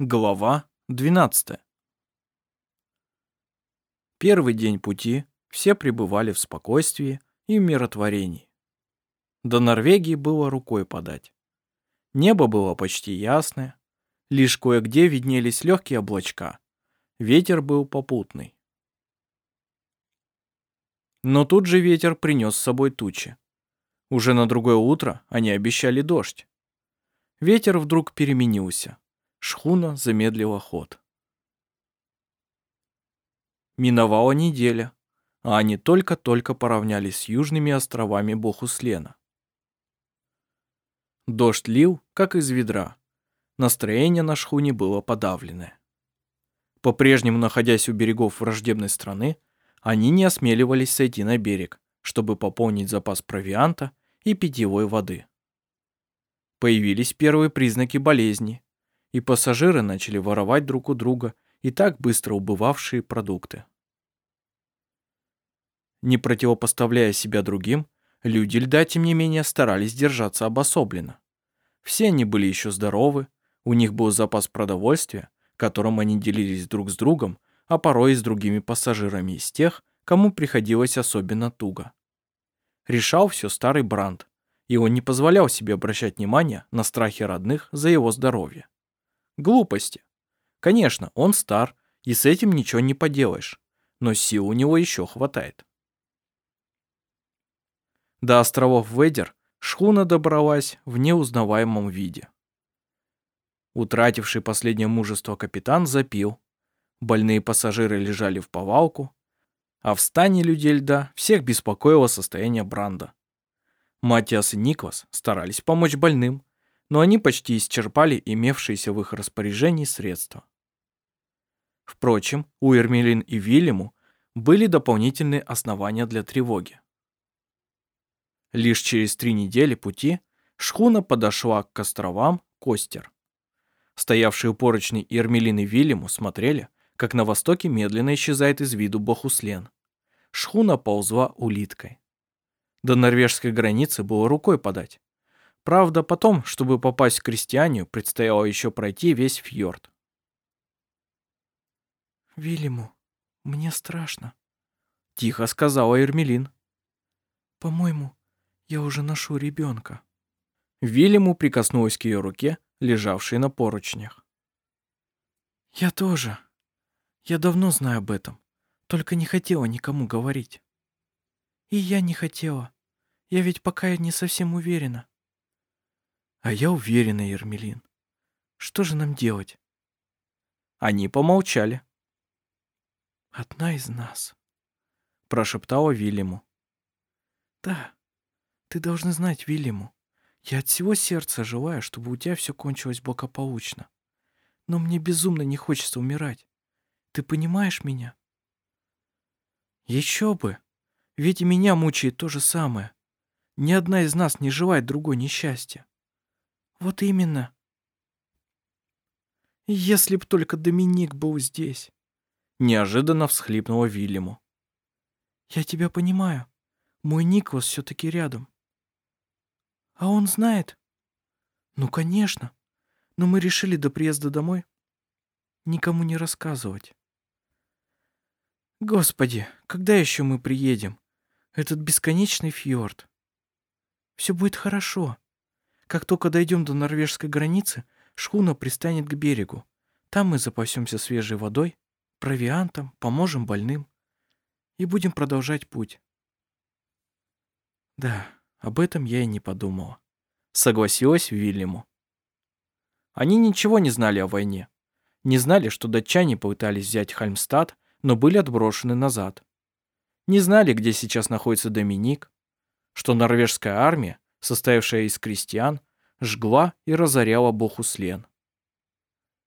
Глава 12. Первый день пути все пребывали в спокойствии и умиротворении. До Норвегии было рукой подать. Небо было почти ясное, лишь кое-где виднелись легкие облачка. Ветер был попутный. Но тут же ветер принес с собой тучи. Уже на другое утро они обещали дождь. Ветер вдруг переменился Шхуна замедлила ход. Миновала неделя, а они только-только поравнялись с южными островами Бохуслена. Дождь лил, как из ведра. Настроение на шхуне было подавленное. По-прежнему находясь у берегов враждебной страны, они не осмеливались сойти на берег, чтобы пополнить запас провианта и питьевой воды. Появились первые признаки болезни, и пассажиры начали воровать друг у друга и так быстро убывавшие продукты. Не противопоставляя себя другим, люди льда, тем не менее, старались держаться обособленно. Все они были еще здоровы, у них был запас продовольствия, которым они делились друг с другом, а порой и с другими пассажирами из тех, кому приходилось особенно туго. Решал все старый Бранд, и он не позволял себе обращать внимание на страхи родных за его здоровье. Глупости. Конечно, он стар, и с этим ничего не поделаешь, но сил у него еще хватает. До островов Ведер шхуна добралась в неузнаваемом виде. Утративший последнее мужество капитан запил, больные пассажиры лежали в повалку, а в стане людей льда всех беспокоило состояние Бранда. Матиас и Никвас старались помочь больным, но они почти исчерпали имевшиеся в их распоряжении средства. Впрочем, у Эрмелин и Вильяму были дополнительные основания для тревоги. Лишь через три недели пути шхуна подошла к островам Костер. Стоявшие у поручней Ермелин и Вильяму смотрели, как на востоке медленно исчезает из виду Бохуслен. Шхуна ползла улиткой. До норвежской границы было рукой подать. Правда, потом, чтобы попасть к крестьянию, предстояло еще пройти весь фьорд. «Вильяму, мне страшно», — тихо сказала Эрмелин. «По-моему, я уже ношу ребенка». Вильяму прикоснулась к ее руке, лежавшей на поручнях. «Я тоже. Я давно знаю об этом, только не хотела никому говорить. И я не хотела. Я ведь пока не совсем уверена. А я уверена, Ермелин. Что же нам делать? Они помолчали. Одна из нас, прошептала Вильяму. Да, ты должна знать Вильяму. Я от всего сердца желаю, чтобы у тебя все кончилось благополучно. Но мне безумно не хочется умирать. Ты понимаешь меня? Еще бы. Ведь и меня мучает то же самое. Ни одна из нас не желает другой несчастья. Вот именно. Если б только Доминик был здесь. Неожиданно всхлипнула Вильяму. Я тебя понимаю. Мой Николас все-таки рядом. А он знает? Ну, конечно. Но мы решили до приезда домой никому не рассказывать. Господи, когда еще мы приедем? Этот бесконечный фьорд. Все будет хорошо. Как только дойдем до норвежской границы, шхуна пристанет к берегу. Там мы запасемся свежей водой, провиантом, поможем больным и будем продолжать путь. Да, об этом я и не подумала. Согласилась Вильяму. Они ничего не знали о войне. Не знали, что датчане пытались взять Хальмстад, но были отброшены назад. Не знали, где сейчас находится Доминик, что норвежская армия состоявшая из крестьян, жгла и разоряла Бохуслен.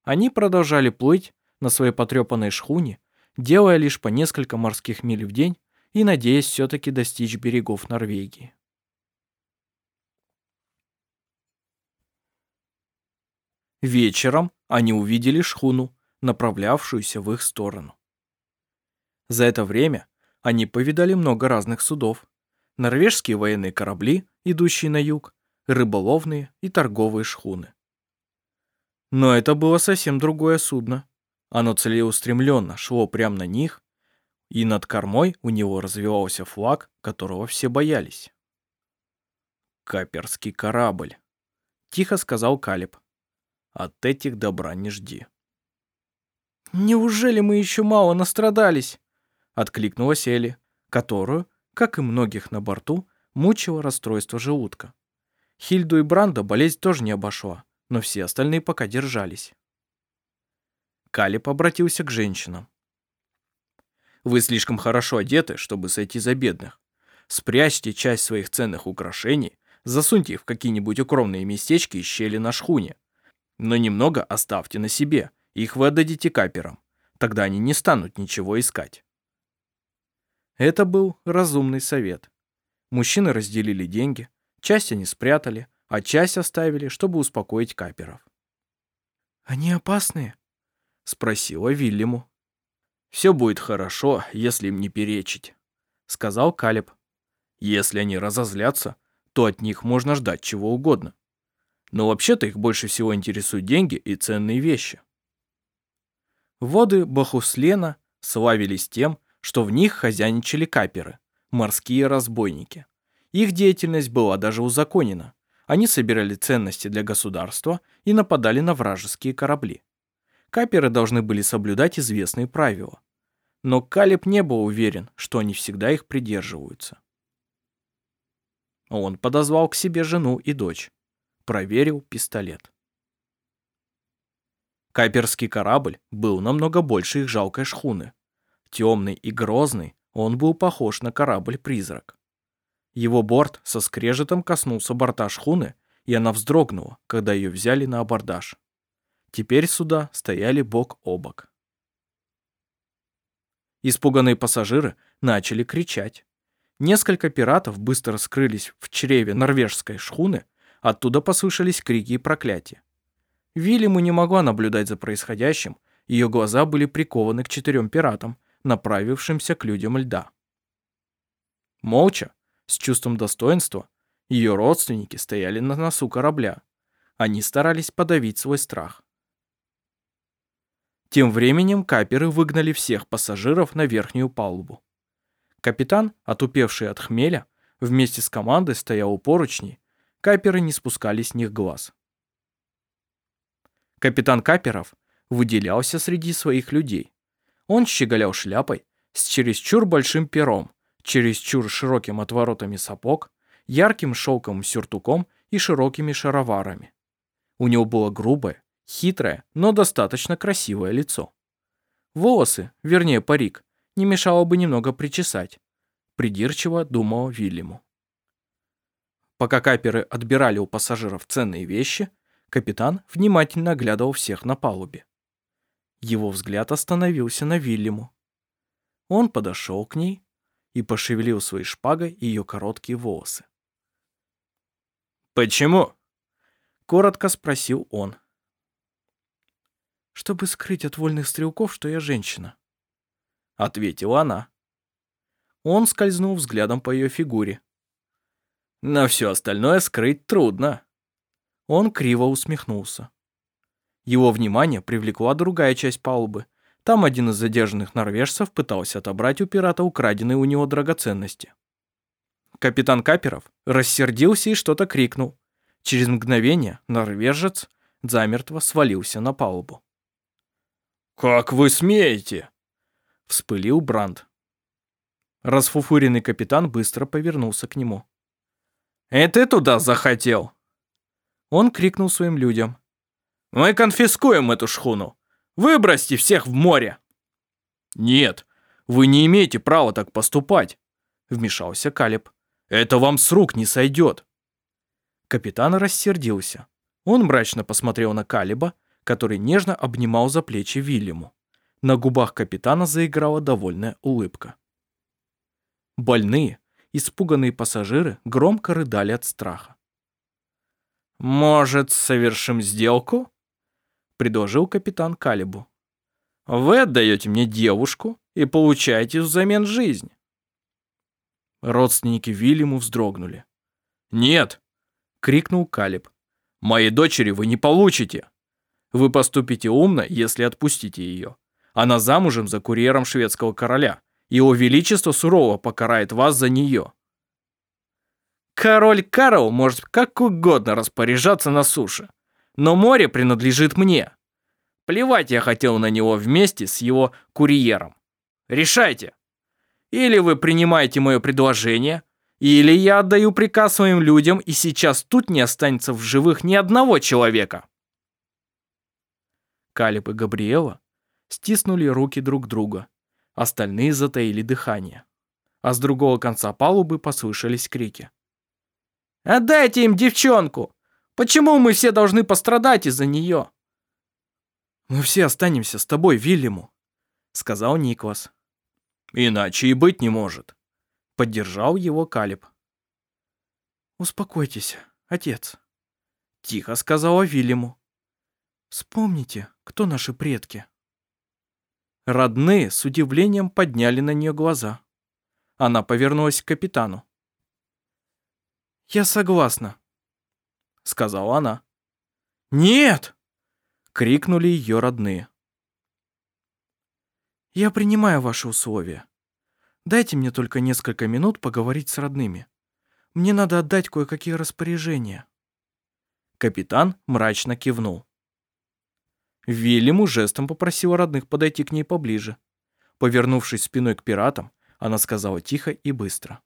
Они продолжали плыть на своей потрепанной шхуне, делая лишь по несколько морских миль в день и надеясь все-таки достичь берегов Норвегии. Вечером они увидели шхуну, направлявшуюся в их сторону. За это время они повидали много разных судов, норвежские военные корабли, идущие на юг, рыболовные и торговые шхуны. Но это было совсем другое судно. Оно целеустремленно шло прямо на них, и над кормой у него развивался флаг, которого все боялись. «Каперский корабль», — тихо сказал Калиб. «От этих добра не жди». «Неужели мы еще мало настрадались?» — откликнулась Элли, которую, как и многих на борту, мучило расстройство желудка. Хильду и Бранда болезнь тоже не обошла, но все остальные пока держались. Калиб обратился к женщинам. «Вы слишком хорошо одеты, чтобы сойти за бедных. Спрячьте часть своих ценных украшений, засуньте их в какие-нибудь укромные местечки и щели на шхуне. Но немного оставьте на себе, их вы отдадите каперам. Тогда они не станут ничего искать». Это был разумный совет. Мужчины разделили деньги, часть они спрятали, а часть оставили, чтобы успокоить каперов. «Они опасные?» — спросила Вильяму. «Все будет хорошо, если им не перечить», — сказал Калиб. «Если они разозлятся, то от них можно ждать чего угодно. Но вообще-то их больше всего интересуют деньги и ценные вещи». Воды Бахуслена славились тем, что в них хозяйничали каперы, морские разбойники. Их деятельность была даже узаконена. Они собирали ценности для государства и нападали на вражеские корабли. Каперы должны были соблюдать известные правила. Но Калиб не был уверен, что они всегда их придерживаются. Он подозвал к себе жену и дочь. Проверил пистолет. Каперский корабль был намного больше их жалкой шхуны. Темный и грозный, он был похож на корабль-призрак. Его борт со скрежетом коснулся борта шхуны, и она вздрогнула, когда ее взяли на абордаж. Теперь суда стояли бок о бок. Испуганные пассажиры начали кричать. Несколько пиратов быстро скрылись в чреве норвежской шхуны, оттуда послышались крики и проклятия. Вильяму не могла наблюдать за происходящим, ее глаза были прикованы к четырем пиратам, направившимся к людям льда. Молча, с чувством достоинства, ее родственники стояли на носу корабля. Они старались подавить свой страх. Тем временем каперы выгнали всех пассажиров на верхнюю палубу. Капитан, отупевший от хмеля, вместе с командой стоял у поручней, каперы не спускали с них глаз. Капитан каперов выделялся среди своих людей. Он щеголял шляпой с чересчур большим пером, чересчур широким отворотами сапог, ярким шелковым сюртуком и широкими шароварами. У него было грубое, хитрое, но достаточно красивое лицо. Волосы, вернее парик, не мешало бы немного причесать. Придирчиво думал Вильяму. Пока каперы отбирали у пассажиров ценные вещи, капитан внимательно оглядывал всех на палубе. Его взгляд остановился на Вильяму. Он подошел к ней и пошевелил своей шпагой ее короткие волосы. «Почему?» — коротко спросил он. «Чтобы скрыть от вольных стрелков, что я женщина», — ответила она. Он скользнул взглядом по ее фигуре. «Но все остальное скрыть трудно». Он криво усмехнулся. Его внимание привлекла другая часть палубы. Там один из задержанных норвежцев пытался отобрать у пирата украденные у него драгоценности. Капитан Каперов рассердился и что-то крикнул. Через мгновение норвежец замертво свалился на палубу. «Как вы смеете?» — вспылил Бранд. Расфуфуренный капитан быстро повернулся к нему. «И ты туда захотел?» Он крикнул своим людям. Мы конфискуем эту шхуну. Выбросьте всех в море. Нет, вы не имеете права так поступать, вмешался Калиб. Это вам с рук не сойдет. Капитан рассердился. Он мрачно посмотрел на Калиба, который нежно обнимал за плечи Вильяму. На губах капитана заиграла довольная улыбка. Больные, испуганные пассажиры громко рыдали от страха. «Может, совершим сделку?» Предложил капитан Калибу. «Вы отдаете мне девушку и получаете взамен жизнь». Родственники Вильяму вздрогнули. «Нет!» — крикнул Калиб. «Моей дочери вы не получите! Вы поступите умно, если отпустите ее. Она замужем за курьером шведского короля. Его Величество сурово покарает вас за нее. Король Карл может как угодно распоряжаться на суше, но море принадлежит мне. Плевать я хотел на него вместе с его курьером. Решайте. Или вы принимаете мое предложение, или я отдаю приказ своим людям, и сейчас тут не останется в живых ни одного человека. Калиб и Габриэла стиснули руки друг друга. Остальные затаили дыхание. А с другого конца палубы послышались крики. «Отдайте им девчонку! Почему мы все должны пострадать из-за нее?» «Мы все останемся с тобой, Вильяму», — сказал Никлас. «Иначе и быть не может», — поддержал его Калиб. «Успокойтесь, отец», — тихо сказала Вильяму. «Вспомните, кто наши предки». Родные с удивлением подняли на нее глаза. Она повернулась к капитану. «Я согласна», — сказала она. «Нет!» — крикнули ее родные. «Я принимаю ваши условия. Дайте мне только несколько минут поговорить с родными. Мне надо отдать кое-какие распоряжения». Капитан мрачно кивнул. Вильяму жестом попросила родных подойти к ней поближе. Повернувшись спиной к пиратам, она сказала тихо и быстро.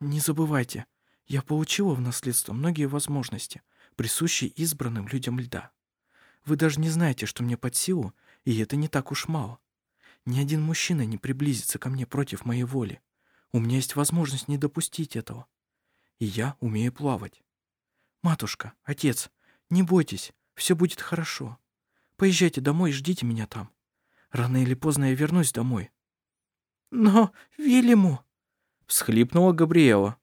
«Не забывайте, я получила в наследство многие возможности, присущие избранным людям льда. Вы даже не знаете, что мне под силу, и это не так уж мало. Ни один мужчина не приблизится ко мне против моей воли. У меня есть возможность не допустить этого. И я умею плавать. Матушка, отец, не бойтесь, все будет хорошо. Поезжайте домой и ждите меня там. Рано или поздно я вернусь домой. Но Вильяму, всхлипнула Габриэла.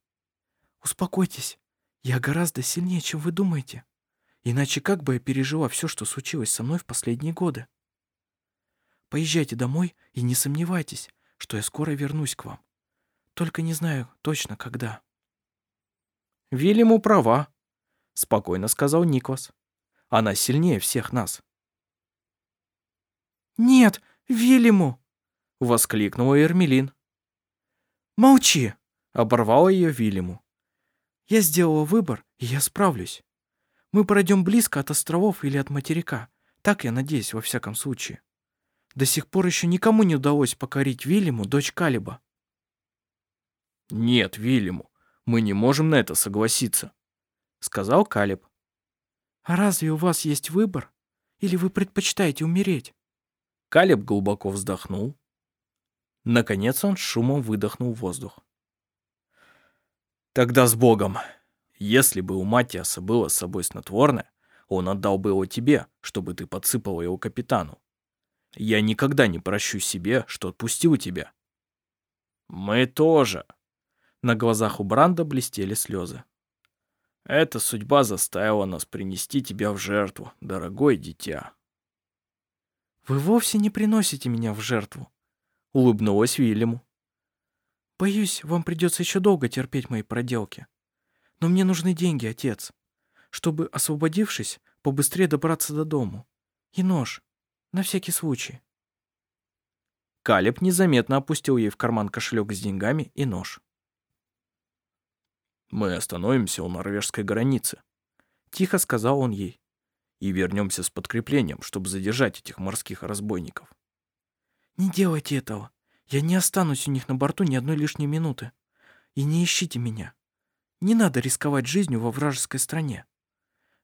Успокойтесь, я гораздо сильнее, чем вы думаете. Иначе как бы я пережила все, что случилось со мной в последние годы? Поезжайте домой и не сомневайтесь, что я скоро вернусь к вам. Только не знаю точно, когда. Вильяму права, спокойно сказал Никлас. Она сильнее всех нас. «Нет, Вильяму!» — воскликнула Эрмелин. «Молчи!» — оборвала ее Вильяму. Я сделала выбор, и я справлюсь. Мы пройдем близко от островов или от материка. Так я надеюсь, во всяком случае. До сих пор еще никому не удалось покорить Вильяму, дочь Калиба. «Нет, Вильяму, мы не можем на это согласиться», — сказал Калиб. «А разве у вас есть выбор? Или вы предпочитаете умереть?» Калиб глубоко вздохнул. Наконец он шумом выдохнул воздух. Тогда с Богом. Если бы у Матиаса было с собой снотворное, он отдал бы его тебе, чтобы ты подсыпал его капитану. Я никогда не прощу себе, что отпустил тебя. Мы тоже. На глазах у Бранда блестели слезы. Эта судьба заставила нас принести тебя в жертву, дорогое дитя. Вы вовсе не приносите меня в жертву, улыбнулась Вильяму. Боюсь, вам придется еще долго терпеть мои проделки. Но мне нужны деньги, отец, чтобы, освободившись, побыстрее добраться до дому. И нож, на всякий случай. Калеб незаметно опустил ей в карман кошелек с деньгами и нож. «Мы остановимся у норвежской границы», — тихо сказал он ей. «И вернемся с подкреплением, чтобы задержать этих морских разбойников». «Не делайте этого. Я не останусь у них на борту ни одной лишней минуты. И не ищите меня. Не надо рисковать жизнью во вражеской стране.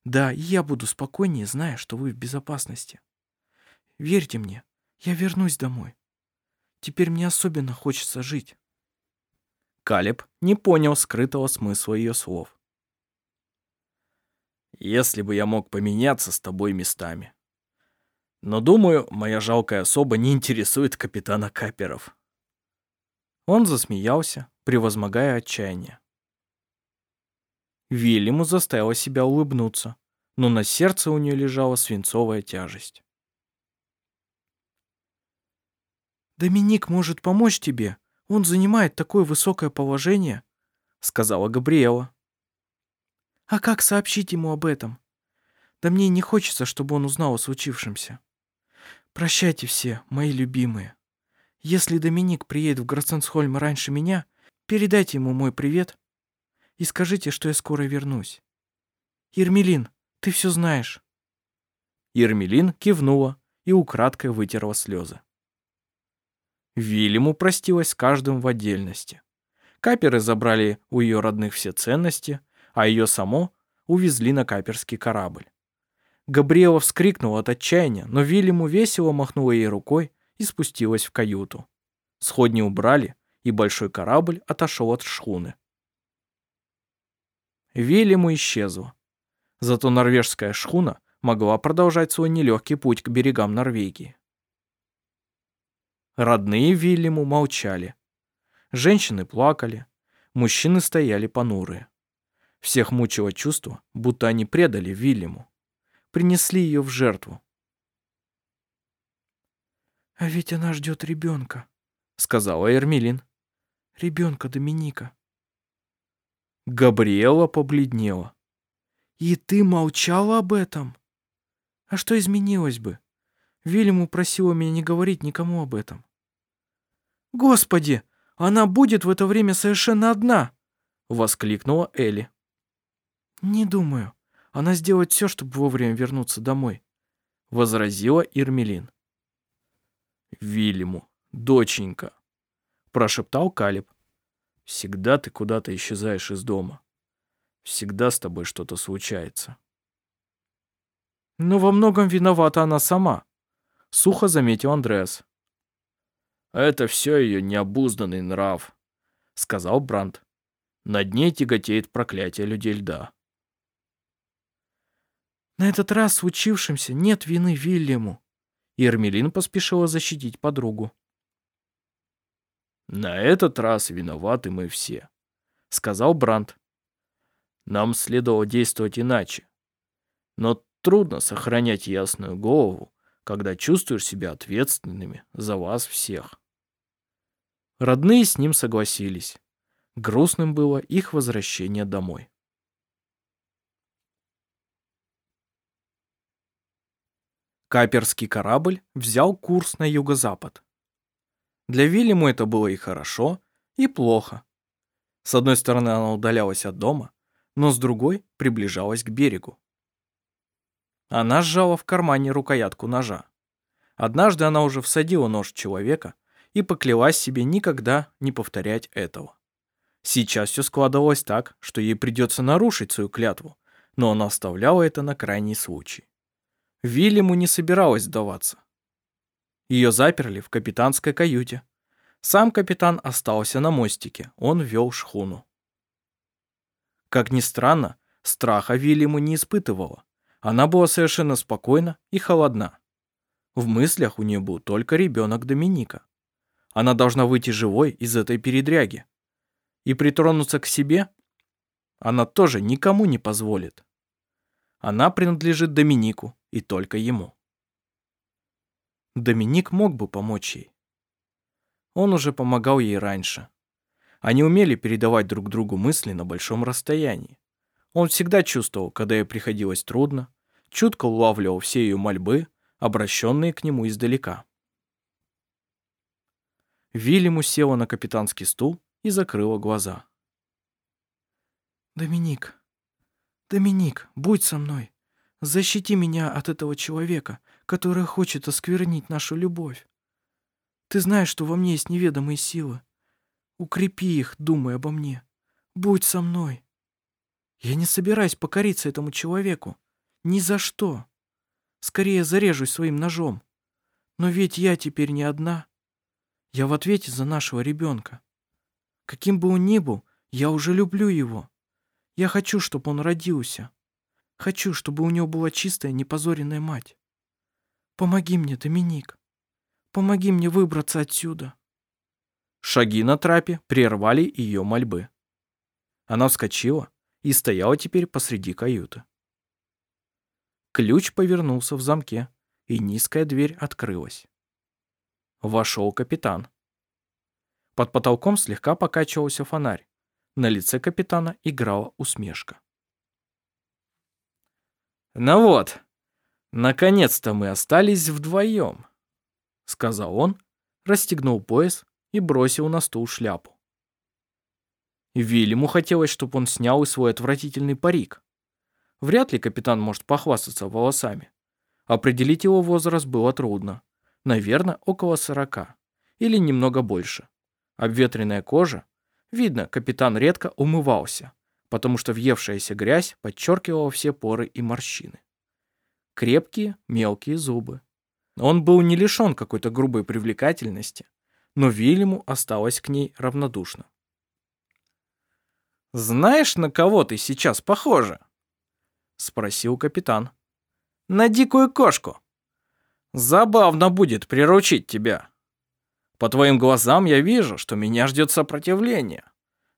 Да, и я буду спокойнее, зная, что вы в безопасности. Верьте мне, я вернусь домой. Теперь мне особенно хочется жить. Калеб не понял скрытого смысла ее слов. «Если бы я мог поменяться с тобой местами. Но, думаю, моя жалкая особа не интересует капитана Каперов». Он засмеялся, превозмогая отчаяние. Вильяму заставила себя улыбнуться, но на сердце у нее лежала свинцовая тяжесть. «Доминик может помочь тебе. Он занимает такое высокое положение», — сказала Габриэла. «А как сообщить ему об этом? Да мне не хочется, чтобы он узнал о случившемся. Прощайте все, мои любимые. Если Доминик приедет в Граценсхольм раньше меня, передайте ему мой привет и скажите, что я скоро вернусь. Ермелин, ты все знаешь. Ермелин кивнула и украдкой вытерла слезы. Вильяму простилась с каждым в отдельности. Каперы забрали у ее родных все ценности, а ее само увезли на каперский корабль. Габриэла вскрикнула от отчаяния, но Вильяму весело махнула ей рукой и спустилась в каюту. Сходни убрали, и большой корабль отошел от шхуны. Вильяму исчезла. Зато норвежская шхуна могла продолжать свой нелегкий путь к берегам Норвегии. Родные Вильяму молчали. Женщины плакали, мужчины стояли понурые. Всех мучило чувство, будто они предали Вильяму принесли ее в жертву. «А ведь она ждет ребенка», — сказала Эрмилин. «Ребенка Доминика». Габриэла побледнела. «И ты молчала об этом? А что изменилось бы? Вильяму просила меня не говорить никому об этом». «Господи, она будет в это время совершенно одна!» — воскликнула Элли. «Не думаю. Она сделает все, чтобы вовремя вернуться домой», — возразила Ирмелин. «Вильяму, доченька», — прошептал Калиб. «Всегда ты куда-то исчезаешь из дома. Всегда с тобой что-то случается». «Но во многом виновата она сама», — сухо заметил Андреас. «Это все ее необузданный нрав», — сказал Бранд. «Над ней тяготеет проклятие людей льда». На этот раз случившемся нет вины Вильяму. И поспешила защитить подругу. «На этот раз виноваты мы все», — сказал Бранд. «Нам следовало действовать иначе. Но трудно сохранять ясную голову, когда чувствуешь себя ответственными за вас всех». Родные с ним согласились. Грустным было их возвращение домой. Каперский корабль взял курс на юго-запад. Для Вильяму это было и хорошо, и плохо. С одной стороны, она удалялась от дома, но с другой приближалась к берегу. Она сжала в кармане рукоятку ножа. Однажды она уже всадила нож в человека и поклялась себе никогда не повторять этого. Сейчас все складывалось так, что ей придется нарушить свою клятву, но она оставляла это на крайний случай. Вильяму не собиралась сдаваться. Ее заперли в капитанской каюте. Сам капитан остался на мостике, он вел шхуну. Как ни странно, страха Вильяму не испытывала. Она была совершенно спокойна и холодна. В мыслях у нее был только ребенок Доминика. Она должна выйти живой из этой передряги. И притронуться к себе она тоже никому не позволит. Она принадлежит Доминику, и только ему. Доминик мог бы помочь ей. Он уже помогал ей раньше. Они умели передавать друг другу мысли на большом расстоянии. Он всегда чувствовал, когда ей приходилось трудно, чутко улавливал все ее мольбы, обращенные к нему издалека. Вильяму села на капитанский стул и закрыла глаза. «Доминик, Доминик, будь со мной. Защити меня от этого человека, который хочет осквернить нашу любовь. Ты знаешь, что во мне есть неведомые силы. Укрепи их, думай обо мне. Будь со мной. Я не собираюсь покориться этому человеку. Ни за что. Скорее зарежусь своим ножом. Но ведь я теперь не одна. Я в ответе за нашего ребенка. Каким бы он ни был, я уже люблю его. Я хочу, чтобы он родился. Хочу, чтобы у него была чистая, непозоренная мать. Помоги мне, Доминик. Помоги мне выбраться отсюда. Шаги на трапе прервали ее мольбы. Она вскочила и стояла теперь посреди каюты. Ключ повернулся в замке, и низкая дверь открылась. Вошел капитан. Под потолком слегка покачивался фонарь. На лице капитана играла усмешка. Ну вот, наконец-то мы остались вдвоем, сказал он, расстегнул пояс и бросил на стул шляпу. Вильяму хотелось, чтобы он снял и свой отвратительный парик. Вряд ли капитан может похвастаться волосами. Определить его возраст было трудно. Наверное, около сорока. Или немного больше. Обветренная кожа. Видно, капитан редко умывался потому что въевшаяся грязь подчеркивала все поры и морщины. Крепкие, мелкие зубы. Он был не лишен какой-то грубой привлекательности, но Вильяму осталось к ней равнодушно. «Знаешь, на кого ты сейчас похожа?» — спросил капитан. «На дикую кошку. Забавно будет приручить тебя. По твоим глазам я вижу, что меня ждет сопротивление.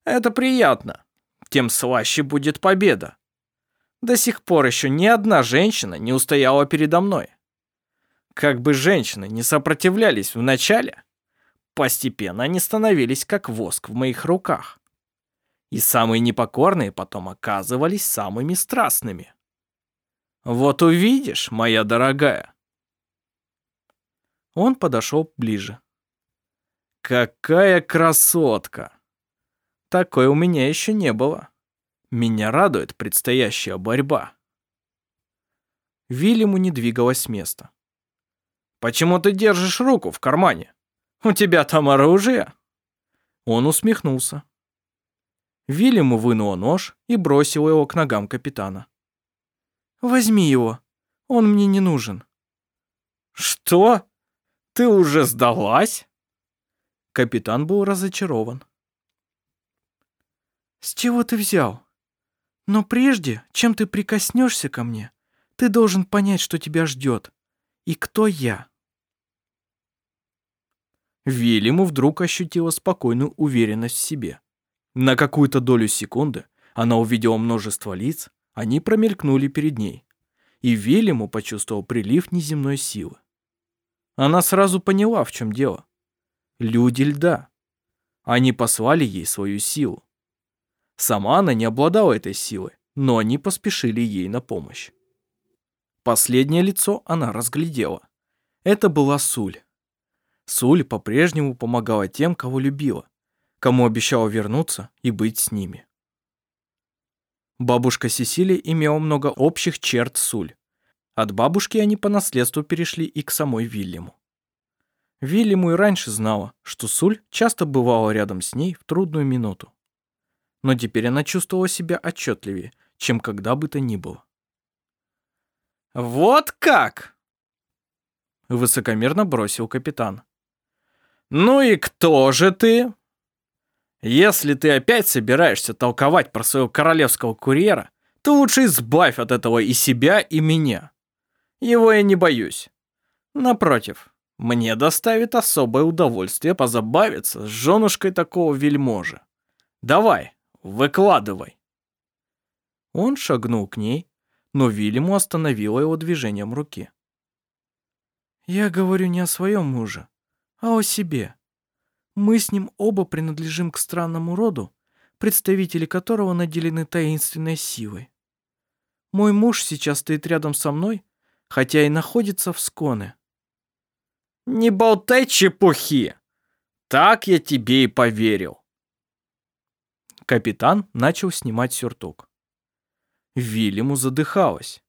Это приятно тем слаще будет победа. До сих пор еще ни одна женщина не устояла передо мной. Как бы женщины не сопротивлялись вначале, постепенно они становились как воск в моих руках. И самые непокорные потом оказывались самыми страстными. Вот увидишь, моя дорогая. Он подошел ближе. Какая красотка! Такой у меня еще не было. Меня радует предстоящая борьба. Вильяму не двигалась с места. «Почему ты держишь руку в кармане? У тебя там оружие?» Он усмехнулся. Вильяму вынула нож и бросила его к ногам капитана. «Возьми его, он мне не нужен». «Что? Ты уже сдалась?» Капитан был разочарован. «С чего ты взял? Но прежде, чем ты прикоснешься ко мне, ты должен понять, что тебя ждет. И кто я». Вильяму вдруг ощутила спокойную уверенность в себе. На какую-то долю секунды она увидела множество лиц, они промелькнули перед ней. И Вильяму почувствовал прилив неземной силы. Она сразу поняла, в чем дело. Люди льда. Они послали ей свою силу. Сама она не обладала этой силой, но они поспешили ей на помощь. Последнее лицо она разглядела. Это была Суль. Суль по-прежнему помогала тем, кого любила, кому обещала вернуться и быть с ними. Бабушка Сесилия имела много общих черт Суль. От бабушки они по наследству перешли и к самой Вильяму. Вильяму и раньше знала, что Суль часто бывала рядом с ней в трудную минуту но теперь она чувствовала себя отчетливее, чем когда бы то ни было. «Вот как!» Высокомерно бросил капитан. «Ну и кто же ты? Если ты опять собираешься толковать про своего королевского курьера, то лучше избавь от этого и себя, и меня. Его я не боюсь. Напротив, мне доставит особое удовольствие позабавиться с женушкой такого вельможи. Давай, Выкладывай!» Он шагнул к ней, но Вильяму остановило его движением руки. «Я говорю не о своем муже, а о себе. Мы с ним оба принадлежим к странному роду, представители которого наделены таинственной силой. Мой муж сейчас стоит рядом со мной, хотя и находится в Сконе». «Не болтай чепухи! Так я тебе и поверил. Капитан начал снимать сюртук. Вильяму задыхалась.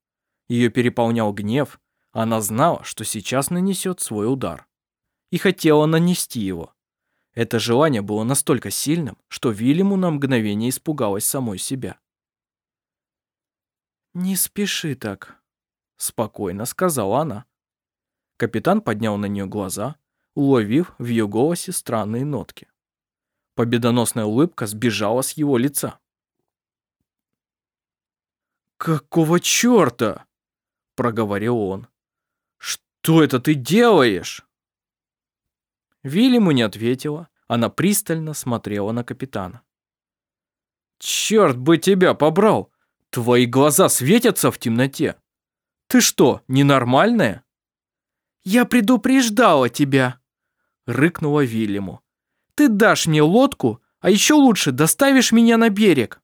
Ее переполнял гнев. Она знала, что сейчас нанесет свой удар. И хотела нанести его. Это желание было настолько сильным, что Вильяму на мгновение испугалась самой себя. «Не спеши так», — спокойно сказала она. Капитан поднял на нее глаза, уловив в ее голосе странные нотки. Победоносная улыбка сбежала с его лица. «Какого черта?» — проговорил он. «Что это ты делаешь?» Вильяму не ответила. Она пристально смотрела на капитана. «Черт бы тебя побрал! Твои глаза светятся в темноте! Ты что, ненормальная?» «Я предупреждала тебя!» — рыкнула Вильяму. Ты дашь мне лодку, а еще лучше доставишь меня на берег.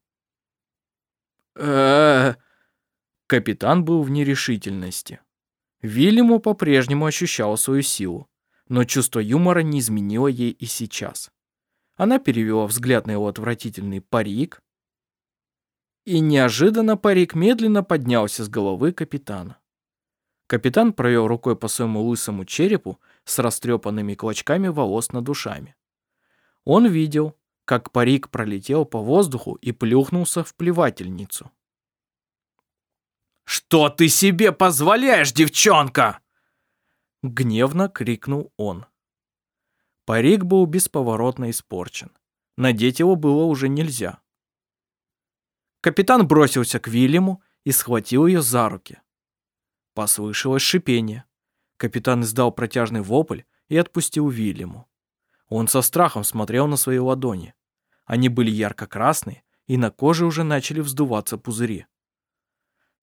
э Капитан был в нерешительности. Вильяму по-прежнему ощущала свою силу, но чувство юмора не изменило ей и сейчас. Она перевела взгляд на его отвратительный парик, и неожиданно парик медленно поднялся с головы капитана. Капитан провел рукой по своему лысому черепу с растрепанными клочками волос над душами. Он видел, как парик пролетел по воздуху и плюхнулся в плевательницу. «Что ты себе позволяешь, девчонка?» Гневно крикнул он. Парик был бесповоротно испорчен. Надеть его было уже нельзя. Капитан бросился к Вильяму и схватил ее за руки. Послышалось шипение. Капитан издал протяжный вопль и отпустил Вильяму. Он со страхом смотрел на свои ладони. Они были ярко-красные, и на коже уже начали вздуваться пузыри.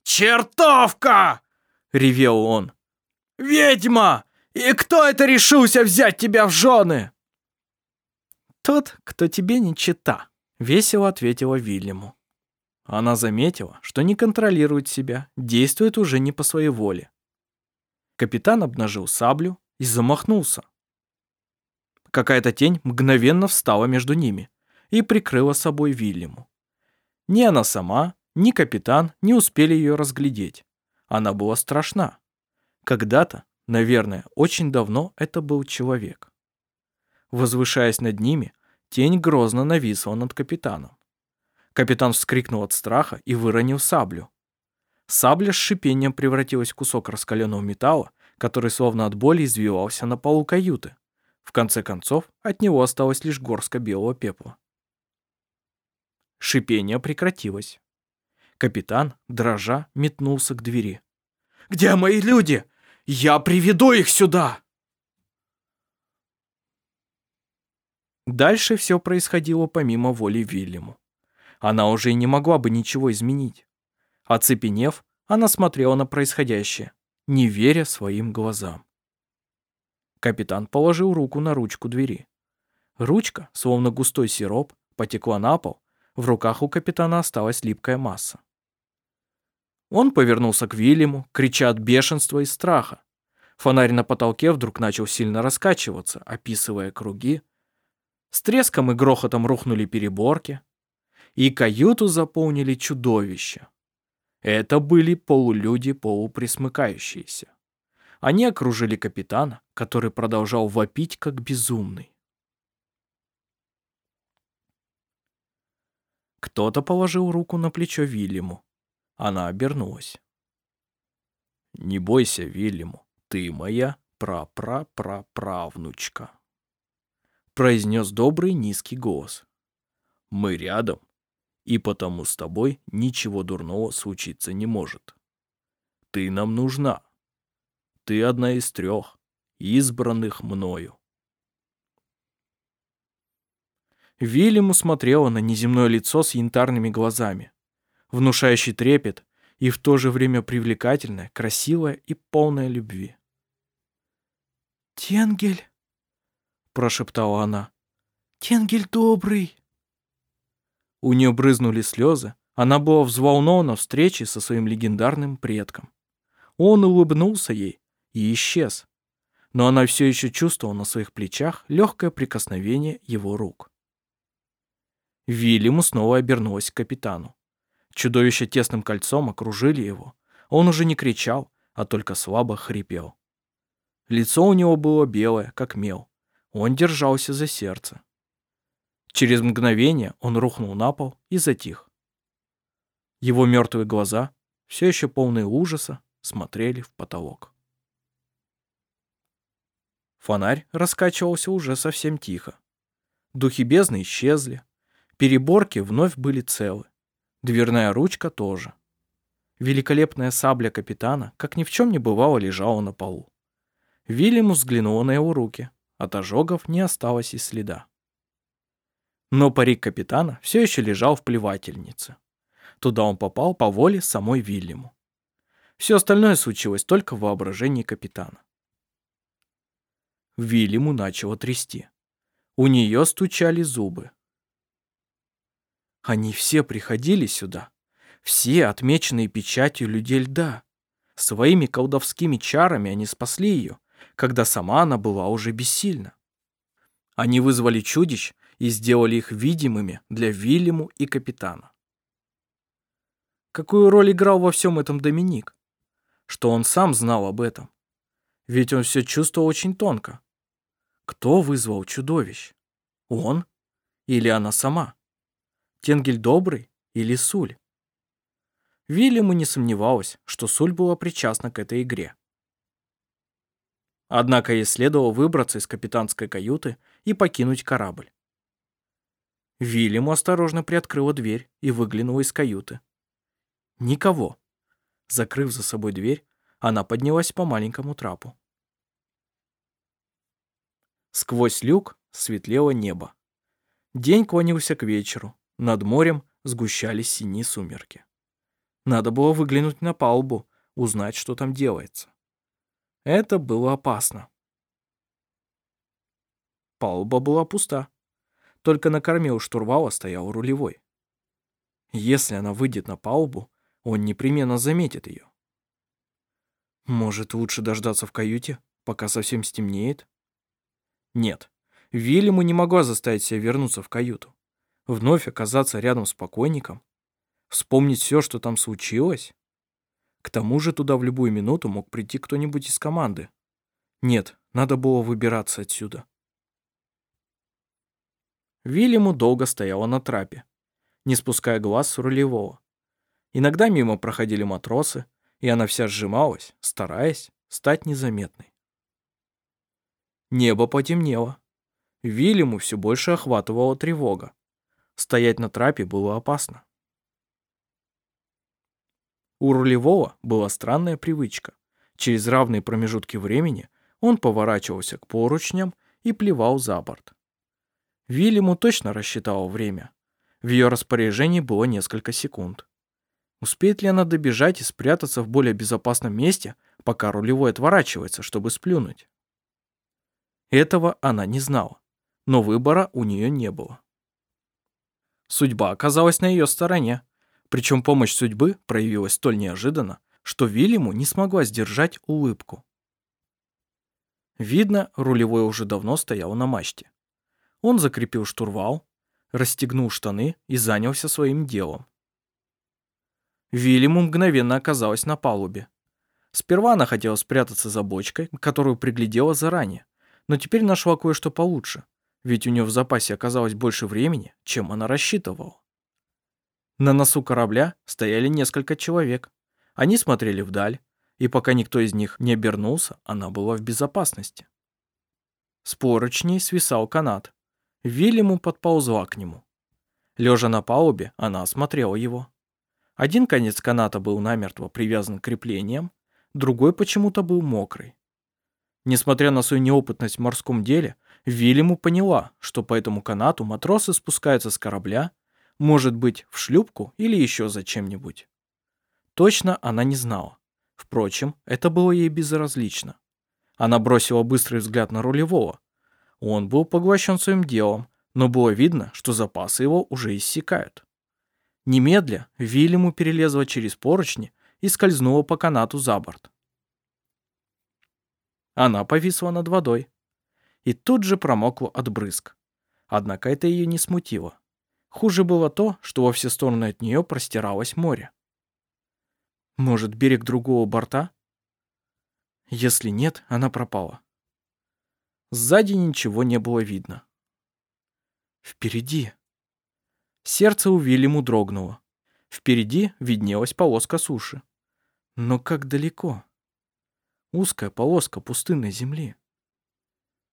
«Чертовка!» — ревел он. «Ведьма! И кто это решился взять тебя в жены?» «Тот, кто тебе не чита», — весело ответила Вильяму. Она заметила, что не контролирует себя, действует уже не по своей воле. Капитан обнажил саблю и замахнулся. Какая-то тень мгновенно встала между ними и прикрыла собой Вильяму. Ни она сама, ни капитан не успели ее разглядеть. Она была страшна. Когда-то, наверное, очень давно это был человек. Возвышаясь над ними, тень грозно нависла над капитаном. Капитан вскрикнул от страха и выронил саблю. Сабля с шипением превратилась в кусок раскаленного металла, который словно от боли извивался на полу каюты. В конце концов, от него осталась лишь горстка белого пепла. Шипение прекратилось. Капитан, дрожа, метнулся к двери. «Где мои люди? Я приведу их сюда!» Дальше все происходило помимо воли Вильяму. Она уже и не могла бы ничего изменить. Оцепенев, она смотрела на происходящее, не веря своим глазам. Капитан положил руку на ручку двери. Ручка, словно густой сироп, потекла на пол, в руках у капитана осталась липкая масса. Он повернулся к Вильяму, крича от бешенства и страха. Фонарь на потолке вдруг начал сильно раскачиваться, описывая круги. С треском и грохотом рухнули переборки, и каюту заполнили чудовища. Это были полулюди, полуприсмыкающиеся. Они окружили капитана, который продолжал вопить, как безумный. Кто-то положил руку на плечо Вильяму. Она обернулась. «Не бойся, Вильяму, ты моя пра-пра-пра-правнучка», произнес добрый низкий голос. «Мы рядом, и потому с тобой ничего дурного случиться не может. Ты нам нужна. Ты одна из трех, избранных мною. Вильяму смотрела на неземное лицо с янтарными глазами, внушающий трепет и в то же время привлекательное, красивое и полное любви. «Тенгель!» — прошептала она. «Тенгель добрый!» У нее брызнули слезы, она была взволнована встречей со своим легендарным предком. Он улыбнулся ей и исчез, но она все еще чувствовала на своих плечах легкое прикосновение его рук. Вильяму снова обернулась к капитану. Чудовища тесным кольцом окружили его. Он уже не кричал, а только слабо хрипел. Лицо у него было белое, как мел. Он держался за сердце. Через мгновение он рухнул на пол и затих. Его мертвые глаза, все еще полные ужаса, смотрели в потолок. Фонарь раскачивался уже совсем тихо. Духи бездны исчезли. Переборки вновь были целы. Дверная ручка тоже. Великолепная сабля капитана, как ни в чем не бывало, лежала на полу. Вильяму взглянула на его руки. От ожогов не осталось и следа. Но парик капитана все еще лежал в плевательнице. Туда он попал по воле самой Вильяму. Все остальное случилось только в воображении капитана. Вильяму начало трясти. У нее стучали зубы. Они все приходили сюда. Все отмеченные печатью людей льда. Своими колдовскими чарами они спасли ее, когда сама она была уже бессильна. Они вызвали чудищ и сделали их видимыми для Вильяму и капитана. Какую роль играл во всем этом Доминик? Что он сам знал об этом? Ведь он все чувствовал очень тонко. Кто вызвал чудовищ? Он или она сама? Тенгель Добрый или Суль? Вильяму не сомневалась, что Суль была причастна к этой игре. Однако ей следовало выбраться из капитанской каюты и покинуть корабль. Вильяму осторожно приоткрыла дверь и выглянула из каюты. Никого. Закрыв за собой дверь, она поднялась по маленькому трапу. Сквозь люк светлело небо. День клонился к вечеру. Над морем сгущались синие сумерки. Надо было выглянуть на палубу, узнать, что там делается. Это было опасно. Палуба была пуста. Только на корме у штурвала стоял рулевой. Если она выйдет на палубу, он непременно заметит ее. Может, лучше дождаться в каюте, пока совсем стемнеет? Нет, Вильяму не могла заставить себя вернуться в каюту. Вновь оказаться рядом с покойником. Вспомнить все, что там случилось. К тому же туда в любую минуту мог прийти кто-нибудь из команды. Нет, надо было выбираться отсюда. Вильяму долго стояла на трапе, не спуская глаз с рулевого. Иногда мимо проходили матросы, и она вся сжималась, стараясь стать незаметной. Небо потемнело. Вильяму все больше охватывала тревога. Стоять на трапе было опасно. У рулевого была странная привычка. Через равные промежутки времени он поворачивался к поручням и плевал за борт. Вильяму точно рассчитала время. В ее распоряжении было несколько секунд. Успеет ли она добежать и спрятаться в более безопасном месте, пока рулевой отворачивается, чтобы сплюнуть? Этого она не знала, но выбора у нее не было. Судьба оказалась на ее стороне. Причем помощь судьбы проявилась столь неожиданно, что Вильяму не смогла сдержать улыбку. Видно, рулевой уже давно стоял на мачте. Он закрепил штурвал, расстегнул штаны и занялся своим делом. Вильяму мгновенно оказалась на палубе. Сперва она хотела спрятаться за бочкой, которую приглядела заранее, но теперь нашла кое-что получше, ведь у нее в запасе оказалось больше времени, чем она рассчитывала. На носу корабля стояли несколько человек. Они смотрели вдаль, и пока никто из них не обернулся, она была в безопасности. С поручней свисал канат. Вильяму подползла к нему. Лежа на палубе, она осмотрела его. Один конец каната был намертво привязан к креплениям, другой почему-то был мокрый. Несмотря на свою неопытность в морском деле, Вильяму поняла, что по этому канату матросы спускаются с корабля может быть, в шлюпку или еще за чем-нибудь. Точно она не знала. Впрочем, это было ей безразлично. Она бросила быстрый взгляд на рулевого. Он был поглощен своим делом, но было видно, что запасы его уже иссякают. Немедля Вильяму перелезла через поручни и скользнула по канату за борт. Она повисла над водой и тут же промокла от брызг. Однако это ее не смутило. Хуже было то, что во все стороны от нее простиралось море. Может, берег другого борта? Если нет, она пропала. Сзади ничего не было видно. Впереди. Сердце у Вильяму дрогнуло. Впереди виднелась полоска суши. Но как далеко? Узкая полоска пустынной земли.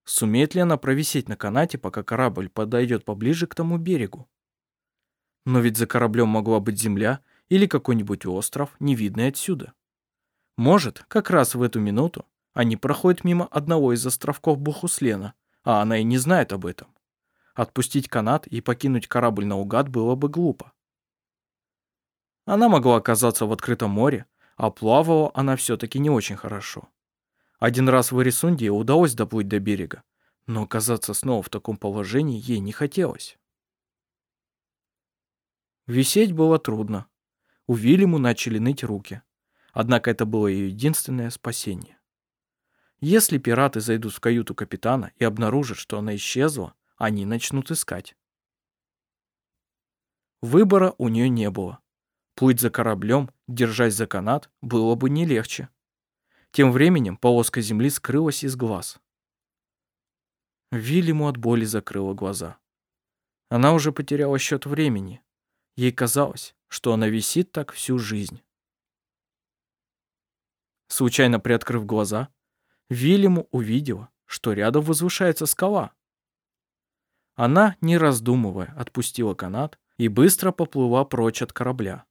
Сумеет ли она провисеть на канате, пока корабль подойдет поближе к тому берегу? Но ведь за кораблем могла быть земля или какой-нибудь остров, не видный отсюда. Может, как раз в эту минуту они проходят мимо одного из островков Бухуслена, а она и не знает об этом. Отпустить канат и покинуть корабль наугад было бы глупо. Она могла оказаться в открытом море, а плавала она все-таки не очень хорошо. Один раз в Эрисунде удалось доплыть до берега, но оказаться снова в таком положении ей не хотелось. Висеть было трудно. У Вильяму начали ныть руки. Однако это было ее единственное спасение. Если пираты зайдут в каюту капитана и обнаружат, что она исчезла, они начнут искать. Выбора у нее не было. Плыть за кораблем, держась за канат, было бы не легче. Тем временем полоска земли скрылась из глаз. Вильяму от боли закрыла глаза. Она уже потеряла счет времени. Ей казалось, что она висит так всю жизнь. Случайно приоткрыв глаза, Вильяму увидела, что рядом возвышается скала. Она, не раздумывая, отпустила канат и быстро поплыла прочь от корабля.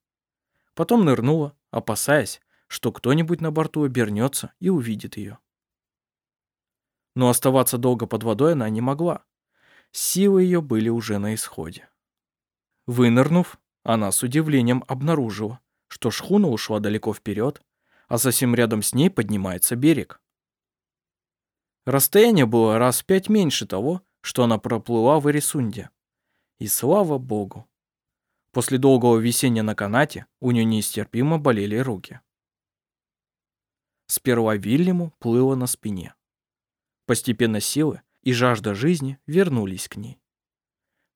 Потом нырнула, опасаясь, что кто-нибудь на борту обернется и увидит ее. Но оставаться долго под водой она не могла. Силы ее были уже на исходе. Вынырнув, она с удивлением обнаружила, что шхуна ушла далеко вперед, а совсем рядом с ней поднимается берег. Расстояние было раз в пять меньше того, что она проплыла в Эрисунде. И слава богу. После долгого висения на канате у нее нестерпимо болели руки. Сперва Вильяму плыла на спине. Постепенно силы и жажда жизни вернулись к ней.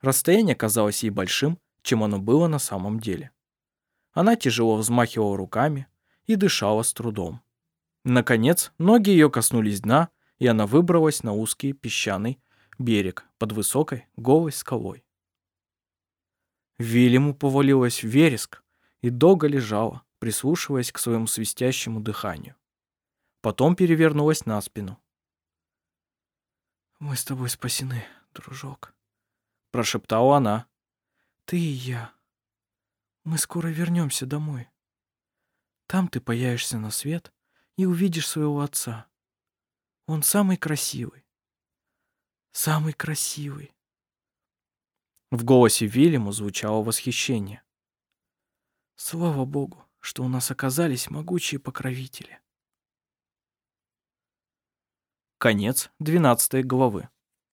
Расстояние казалось ей большим, чем оно было на самом деле. Она тяжело взмахивала руками и дышала с трудом. Наконец, ноги ее коснулись дна, и она выбралась на узкий песчаный берег под высокой голой скалой. Вильяму повалилась вереск и долго лежала, прислушиваясь к своему свистящему дыханию потом перевернулась на спину. «Мы с тобой спасены, дружок», — прошептала она. «Ты и я. Мы скоро вернемся домой. Там ты появишься на свет и увидишь своего отца. Он самый красивый. Самый красивый». В голосе Вильяму звучало восхищение. «Слава Богу, что у нас оказались могучие покровители». Конец 12 главы.